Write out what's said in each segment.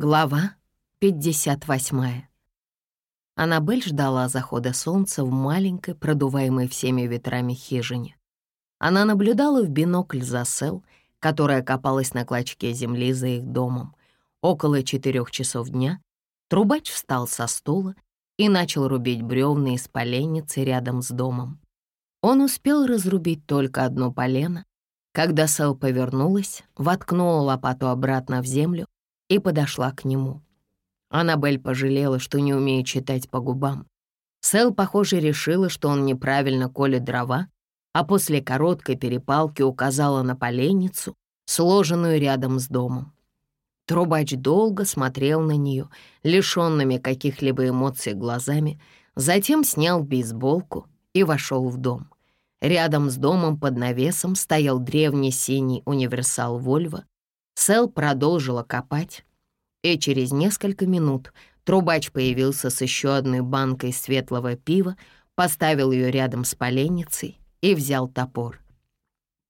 Глава 58. Аннабель ждала захода солнца в маленькой, продуваемой всеми ветрами хижине. Она наблюдала в бинокль за Сел, которая копалась на клочке земли за их домом. Около четырех часов дня трубач встал со стула и начал рубить бревна из поленницы рядом с домом. Он успел разрубить только одно полено, когда Сел повернулась, воткнула лопату обратно в землю и подошла к нему. Аннабель пожалела, что не умеет читать по губам. Сэл, похоже, решила, что он неправильно колет дрова, а после короткой перепалки указала на поленницу, сложенную рядом с домом. Трубач долго смотрел на нее, лишенными каких-либо эмоций глазами, затем снял бейсболку и вошел в дом. Рядом с домом под навесом стоял древний синий универсал «Вольво», Сэл продолжила копать, и через несколько минут трубач появился с еще одной банкой светлого пива, поставил ее рядом с поленницей и взял топор.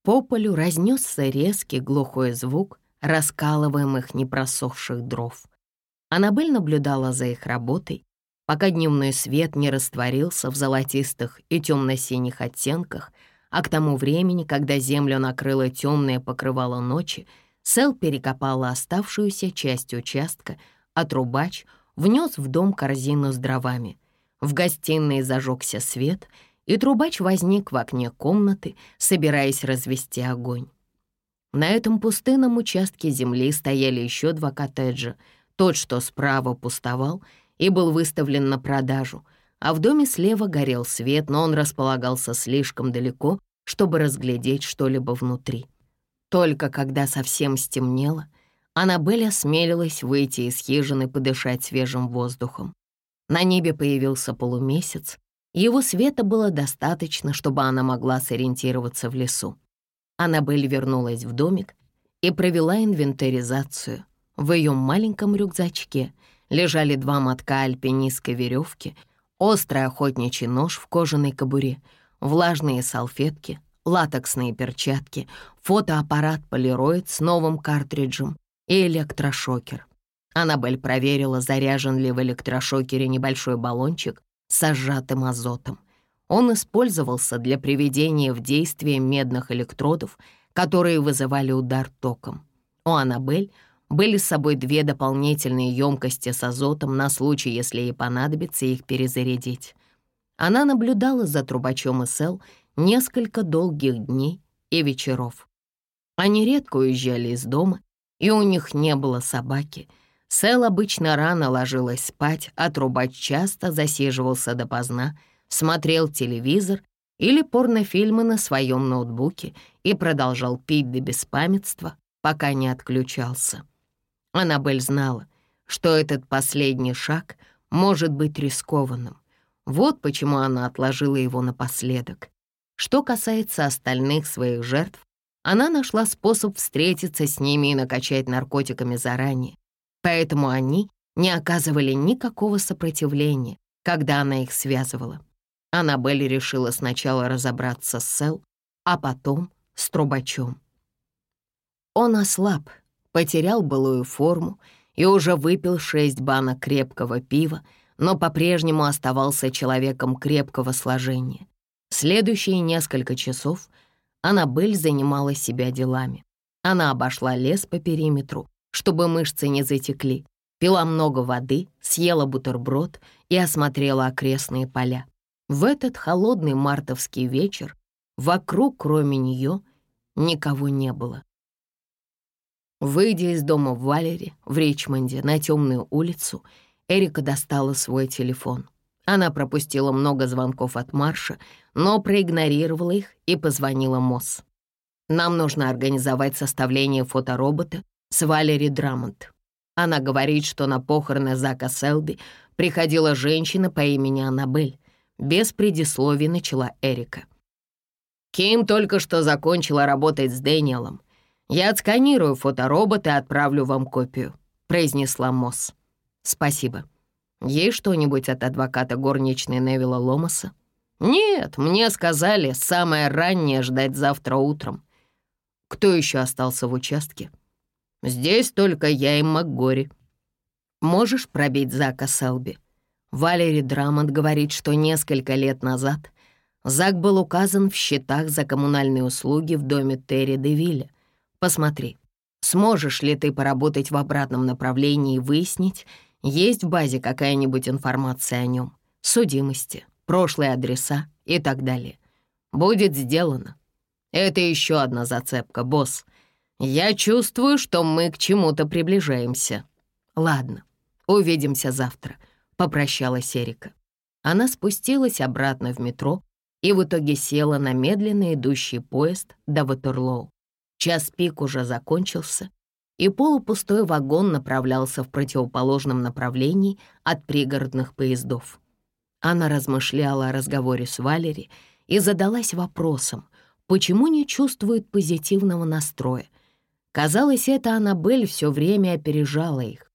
По полю разнесся резкий глухой звук раскалываемых непросохших дров. Аннабель наблюдала за их работой, пока дневной свет не растворился в золотистых и темно-синих оттенках, а к тому времени, когда землю накрыло темное покрывало ночи, Сэл перекопала оставшуюся часть участка, а трубач внес в дом корзину с дровами. В гостиной зажегся свет, и трубач возник в окне комнаты, собираясь развести огонь. На этом пустынном участке земли стояли еще два коттеджа. Тот, что справа пустовал и был выставлен на продажу, а в доме слева горел свет, но он располагался слишком далеко, чтобы разглядеть что-либо внутри. Только когда совсем стемнело, Аннабель осмелилась выйти из хижины подышать свежим воздухом. На небе появился полумесяц, его света было достаточно, чтобы она могла сориентироваться в лесу. Аннабель вернулась в домик и провела инвентаризацию. В ее маленьком рюкзачке лежали два мотка альпинистской веревки, острый охотничий нож в кожаной кобуре, влажные салфетки, латексные перчатки, фотоаппарат полироид с новым картриджем и электрошокер. Аннабель проверила, заряжен ли в электрошокере небольшой баллончик с сжатым азотом. Он использовался для приведения в действие медных электродов, которые вызывали удар током. У Аннабель были с собой две дополнительные емкости с азотом на случай, если ей понадобится их перезарядить. Она наблюдала за трубачом СЛ несколько долгих дней и вечеров. Они редко уезжали из дома, и у них не было собаки. Сэл обычно рано ложилась спать, а трубач часто засиживался допоздна, смотрел телевизор или порнофильмы на своем ноутбуке и продолжал пить до беспамятства, пока не отключался. Аннабель знала, что этот последний шаг может быть рискованным. Вот почему она отложила его напоследок. Что касается остальных своих жертв, она нашла способ встретиться с ними и накачать наркотиками заранее, поэтому они не оказывали никакого сопротивления, когда она их связывала. Аннабель решила сначала разобраться с Сел, а потом с трубачом. Он ослаб, потерял былую форму и уже выпил шесть банок крепкого пива, но по-прежнему оставался человеком крепкого сложения. Следующие несколько часов Аннабель занимала себя делами. Она обошла лес по периметру, чтобы мышцы не затекли, пила много воды, съела бутерброд и осмотрела окрестные поля. В этот холодный мартовский вечер вокруг, кроме нее, никого не было. Выйдя из дома в Валере, в Ричмонде, на темную улицу, Эрика достала свой телефон — она пропустила много звонков от Марша, но проигнорировала их и позвонила Мосс. «Нам нужно организовать составление фоторобота с Валери Драмонт. Она говорит, что на похороны Зака Селби приходила женщина по имени Аннабель. Без предисловий начала Эрика. Ким только что закончила работать с Дэниелом. Я отсканирую фоторобот и отправлю вам копию», — произнесла Мосс. «Спасибо». Есть что-нибудь от адвоката горничной Невилла Ломаса? Нет, мне сказали, самое раннее ждать завтра утром. Кто еще остался в участке? Здесь только я и МакГори. Можешь пробить Зака Селби? Валери Драмонт говорит, что несколько лет назад Зак был указан в счетах за коммунальные услуги в доме Терри Девилля. Посмотри, сможешь ли ты поработать в обратном направлении и выяснить, есть в базе какая-нибудь информация о нем, судимости, прошлые адреса и так далее. Будет сделано. Это еще одна зацепка, босс. Я чувствую, что мы к чему-то приближаемся. Ладно, увидимся завтра, попрощалась Эрика. Она спустилась обратно в метро и в итоге села на медленно идущий поезд до Ватерлоу. Час пик уже закончился, и полупустой вагон направлялся в противоположном направлении от пригородных поездов. Она размышляла о разговоре с Валери и задалась вопросом, почему не чувствует позитивного настроя. Казалось, это Аннабель все время опережала их.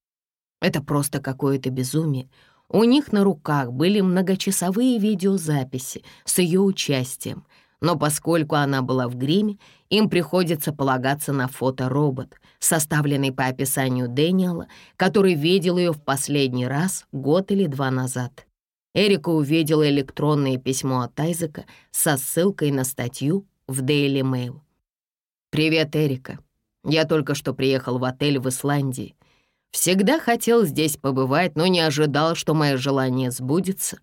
Это просто какое-то безумие. У них на руках были многочасовые видеозаписи с ее участием, но поскольку она была в гриме, им приходится полагаться на фоторобот, составленный по описанию Дэниела, который видел ее в последний раз год или два назад. Эрика увидела электронное письмо от Айзека со ссылкой на статью в Daily Mail. «Привет, Эрика. Я только что приехал в отель в Исландии. Всегда хотел здесь побывать, но не ожидал, что мое желание сбудется.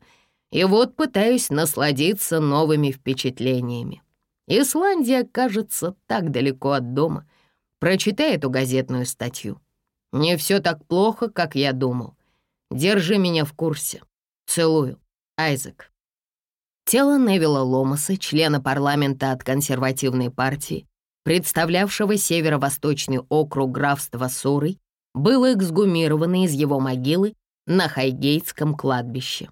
И вот пытаюсь насладиться новыми впечатлениями. Исландия кажется так далеко от дома. Прочитай эту газетную статью. Не все так плохо, как я думал. Держи меня в курсе. Целую. Айзек. Тело Невилла Ломаса, члена парламента от консервативной партии, представлявшего северо-восточный округ графства Сурой, было эксгумировано из его могилы на Хайгейтском кладбище.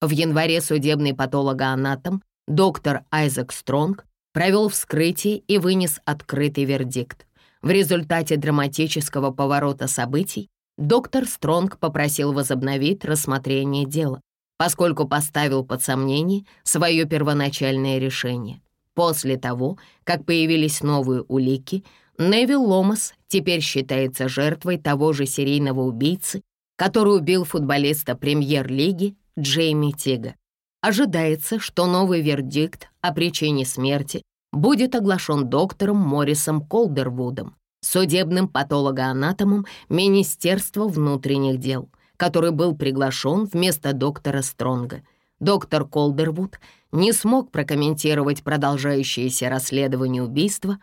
В январе судебный патологоанатом доктор Айзек Стронг провел вскрытие и вынес открытый вердикт. В результате драматического поворота событий доктор Стронг попросил возобновить рассмотрение дела, поскольку поставил под сомнение свое первоначальное решение. После того, как появились новые улики, Невил Ломас теперь считается жертвой того же серийного убийцы, который убил футболиста премьер-лиги Джейми Тига. Ожидается, что новый вердикт о причине смерти будет оглашен доктором Моррисом Колдервудом, судебным патологоанатомом Министерства внутренних дел — который был приглашен вместо доктора Стронга. Доктор Колдервуд не смог прокомментировать продолжающееся расследование убийства,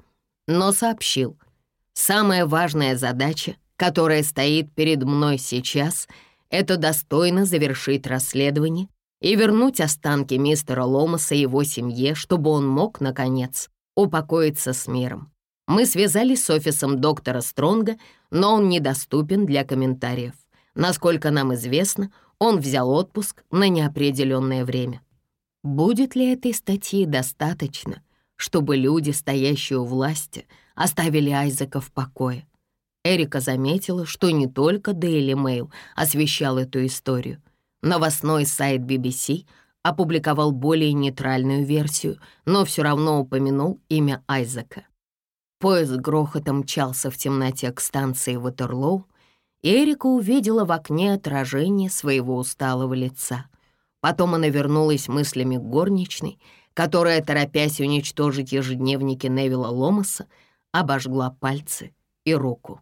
но сообщил, «Самая важная задача, которая стоит перед мной сейчас, это достойно завершить расследование и вернуть останки мистера Ломаса и его семье, чтобы он мог, наконец, упокоиться с миром. Мы связались с офисом доктора Стронга, но он недоступен для комментариев. Насколько нам известно, он взял отпуск на неопределенное время. Будет ли этой статьи достаточно, чтобы люди, стоящие у власти, оставили Айзека в покое? Эрика заметила, что не только Daily Mail освещал эту историю. Новостной сайт BBC опубликовал более нейтральную версию, но все равно упомянул имя Айзека. Поезд грохотом мчался в темноте к станции Ватерлоу, Эрика увидела в окне отражение своего усталого лица. Потом она вернулась мыслями к горничной, которая, торопясь уничтожить ежедневники Невилла Ломаса, обожгла пальцы и руку.